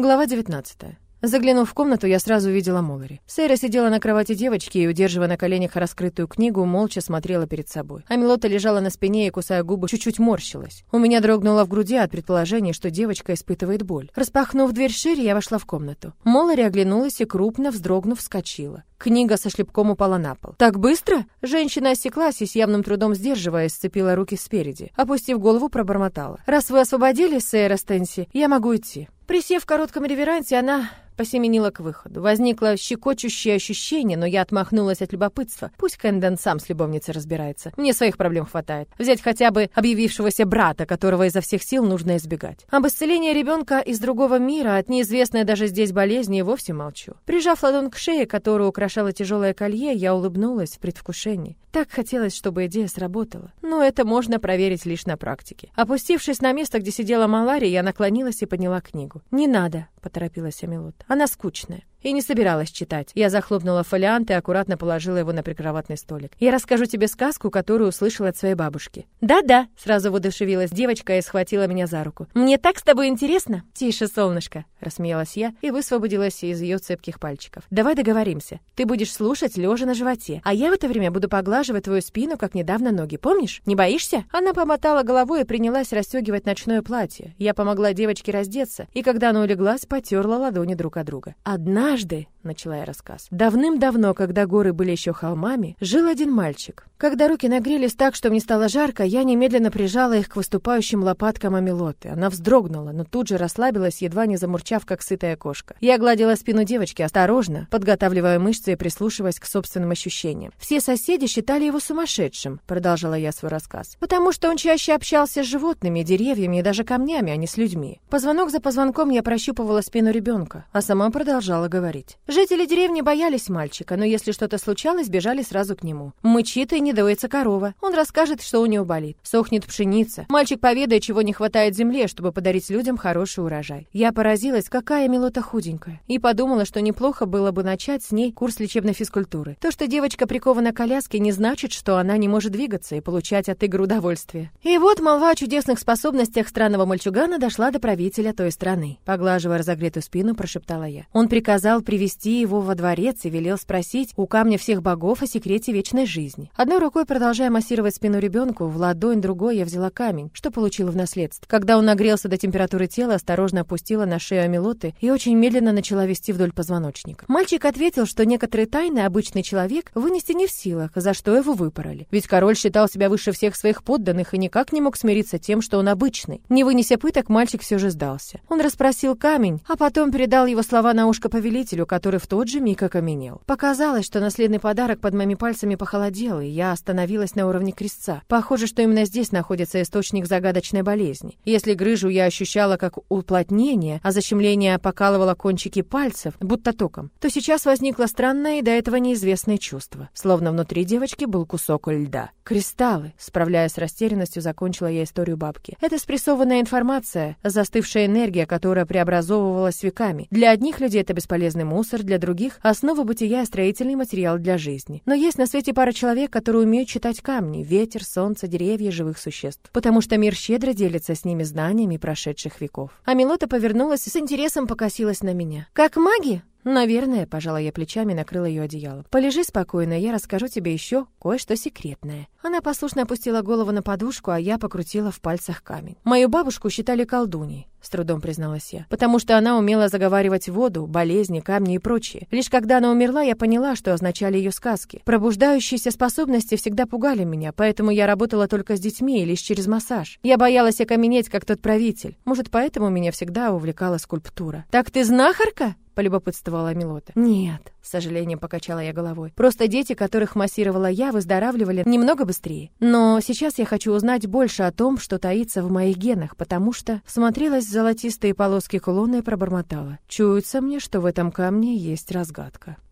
Глава 19. Заглянув в комнату, я сразу увидела Молари. Сейра сидела на кровати девочки и, удерживая на коленях раскрытую книгу, молча смотрела перед собой. А Милота лежала на спине и, кусая губы, чуть-чуть морщилась. У меня дрогнуло в груди от предположения, что девочка испытывает боль. Распахнув дверь шире, я вошла в комнату. Молари оглянулась и, крупно вздрогнув, вскочила. Книга со шлепком упала на пол. «Так быстро?» Женщина осеклась и с явным трудом сдерживаясь, сцепила руки спереди. Опустив голову, пробормотала. «Раз вы освободились, Сейра Стенси, я могу идти». Присев в коротком реверансе, она посеменила к выходу. Возникло щекочущее ощущение, но я отмахнулась от любопытства. Пусть Кэндон сам с любовницей разбирается. Мне своих проблем хватает. Взять хотя бы объявившегося брата, которого изо всех сил нужно избегать. Об исцелении ребенка из другого мира, от неизвестной даже здесь болезни, и вовсе молчу. Прижав ладонь к шее, которую украшало тяжелое колье, я улыбнулась в предвкушении. Так хотелось, чтобы идея сработала. Но это можно проверить лишь на практике. Опустившись на место, где сидела Малария, я наклонилась и подняла книгу. «Не надо», — поторопилась Амилот. «Она скучная». И не собиралась читать. Я захлопнула фолиант и аккуратно положила его на прикроватный столик. «Я расскажу тебе сказку, которую услышала от своей бабушки». «Да-да», — сразу воодушевилась девочка и схватила меня за руку. «Мне так с тобой интересно?» «Тише, солнышко», — рассмеялась я и высвободилась из ее цепких пальчиков. «Давай договоримся. Ты будешь слушать, лежа на животе, а я в это время буду поглаживать твою спину, как недавно ноги. Помнишь? Не боишься?» Она помотала головой и принялась расстегивать ночное платье. Я помогла девочке раздеться, и когда она улеглась, потерла ладони друг от друга. «Одна Однажды, начала я рассказ, давным-давно, когда горы были еще холмами, жил один мальчик. Когда руки нагрелись так, что мне стало жарко, я немедленно прижала их к выступающим лопаткам Амилоты. Она вздрогнула, но тут же расслабилась, едва не замурчав, как сытая кошка. Я гладила спину девочки осторожно, подготавливая мышцы и прислушиваясь к собственным ощущениям. Все соседи считали его сумасшедшим, продолжала я свой рассказ, потому что он чаще общался с животными, деревьями и даже камнями, а не с людьми. Позвонок за позвонком я прощупывала спину ребенка, а сама продолжала говорить. Жители деревни боялись мальчика, но если что-то случалось, бежали сразу к нему. Мычит и не доится корова. Он расскажет, что у него болит. Сохнет пшеница. Мальчик поведает, чего не хватает земле, чтобы подарить людям хороший урожай. Я поразилась, какая Милота худенькая. И подумала, что неплохо было бы начать с ней курс лечебной физкультуры. То, что девочка прикована к коляске, не значит, что она не может двигаться и получать от игр удовольствие. И вот молва о чудесных способностях странного мальчугана дошла до правителя той страны. Поглаживая разогретую спину, прошептала я. Он приказал приказал привести его во дворец и велел спросить у камня всех богов о секрете вечной жизни. Одной рукой, продолжая массировать спину ребенку, в ладонь другой я взяла камень, что получила в наследство. Когда он нагрелся до температуры тела, осторожно опустила на шею Амилоты и очень медленно начала вести вдоль позвоночника. Мальчик ответил, что некоторые тайны обычный человек вынести не в силах, за что его выпороли. Ведь король считал себя выше всех своих подданных и никак не мог смириться тем, что он обычный. Не вынеся пыток, мальчик все же сдался. Он расспросил камень, а потом передал его слова на ушко повелителю, повелителю, который в тот же миг окаменел. Показалось, что наследный подарок под моими пальцами похолодел, и я остановилась на уровне крестца. Похоже, что именно здесь находится источник загадочной болезни. Если грыжу я ощущала как уплотнение, а защемление покалывало кончики пальцев, будто током, то сейчас возникло странное и до этого неизвестное чувство, словно внутри девочки был кусок льда. Кристаллы, справляясь с растерянностью, закончила я историю бабки. Это спрессованная информация, застывшая энергия, которая преобразовывалась веками. Для одних людей это бесполезный мусор, для других — основа бытия строительный материал для жизни. Но есть на свете пара человек, которые умеют читать камни, ветер, солнце, деревья, живых существ. Потому что мир щедро делится с ними знаниями прошедших веков. А Милота повернулась и с интересом покосилась на меня. «Как маги?» «Наверное», — пожала я плечами накрыла ее одеялом. «Полежи спокойно, я расскажу тебе еще кое-что секретное». Она послушно опустила голову на подушку, а я покрутила в пальцах камень. Мою бабушку считали колдуней, с трудом призналась я, потому что она умела заговаривать воду, болезни, камни и прочее. Лишь когда она умерла, я поняла, что означали ее сказки. Пробуждающиеся способности всегда пугали меня, поэтому я работала только с детьми и лишь через массаж. Я боялась окаменеть, как тот правитель. Может, поэтому меня всегда увлекала скульптура. «Так ты знахарка?» полюбопытствовала Милота. «Нет», — с сожалением покачала я головой. «Просто дети, которых массировала я, выздоравливали немного быстрее. Но сейчас я хочу узнать больше о том, что таится в моих генах, потому что смотрелась в золотистые полоски кулона и пробормотала. Чуется мне, что в этом камне есть разгадка».